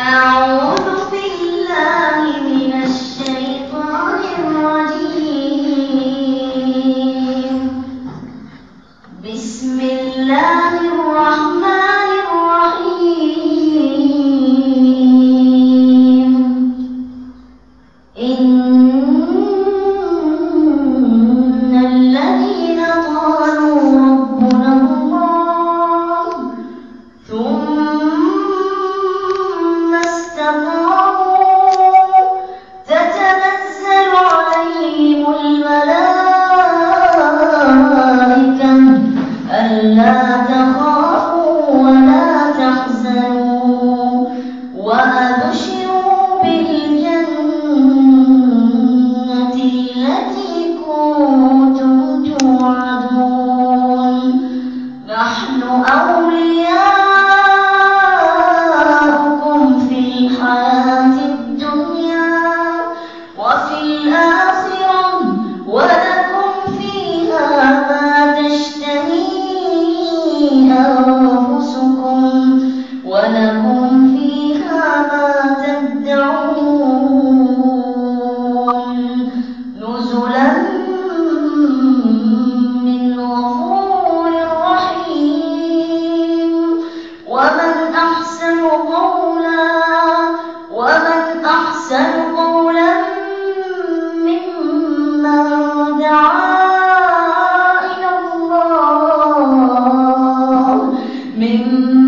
أعوذ Oh.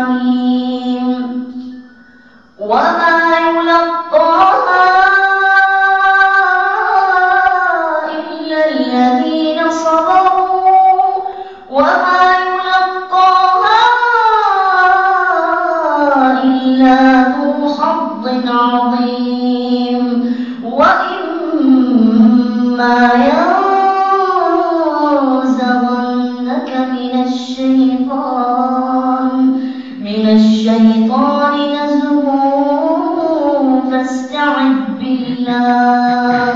حميم وما يلقاها إلا الذين صبروا. وما يلقاها إلا ذو حظ عظيم. وإما يلقاها الشيطان نزغ فاستعذ بالله.